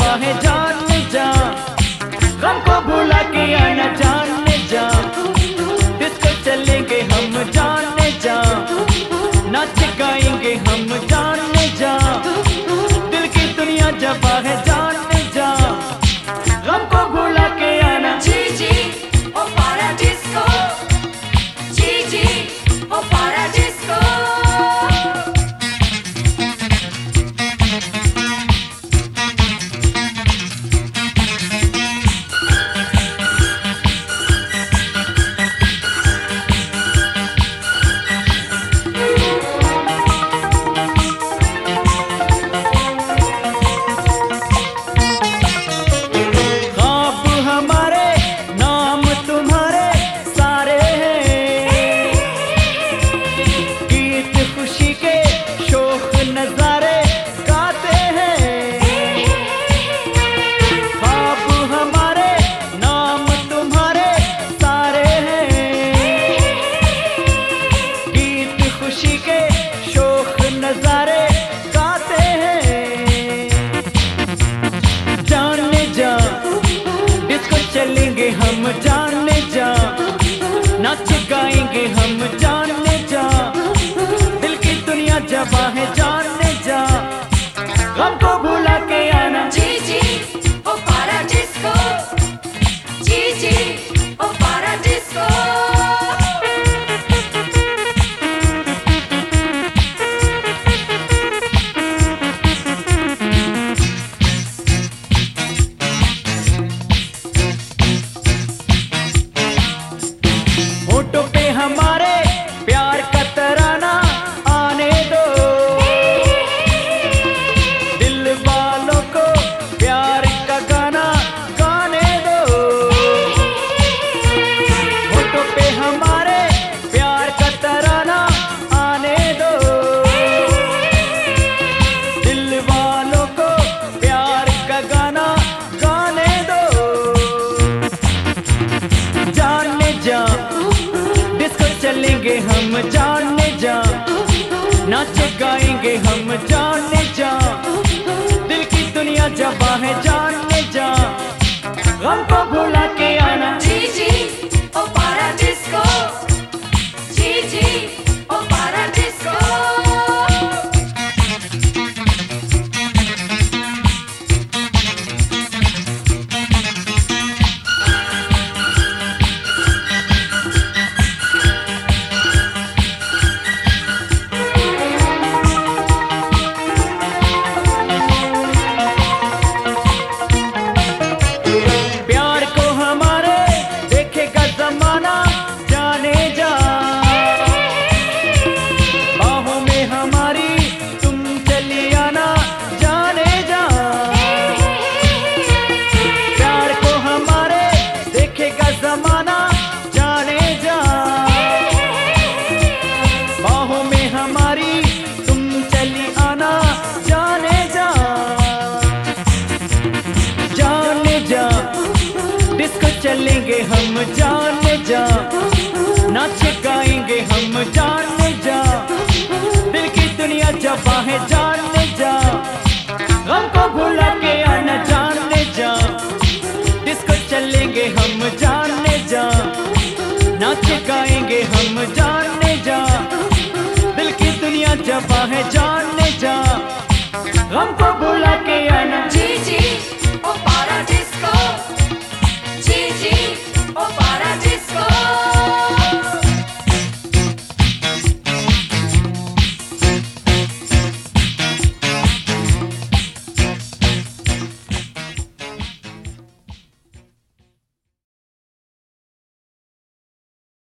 बाहें जान जा। गम को भुला के आना done. हमारे चलेंगे हम जाने जा। नाच गाएँगे हम जाने जा। दिल की दुनिया जबा है जाने जा। हम जान जा। नाच गाएँगे हम जान जा। दिल की दुनिया जबा है जान जा। गम को भुला के आना जान जा। डिस्को चलेंगे हम जान जा। नाच गाएँगे हम जान जा। दिल की दुनिया जबा है जान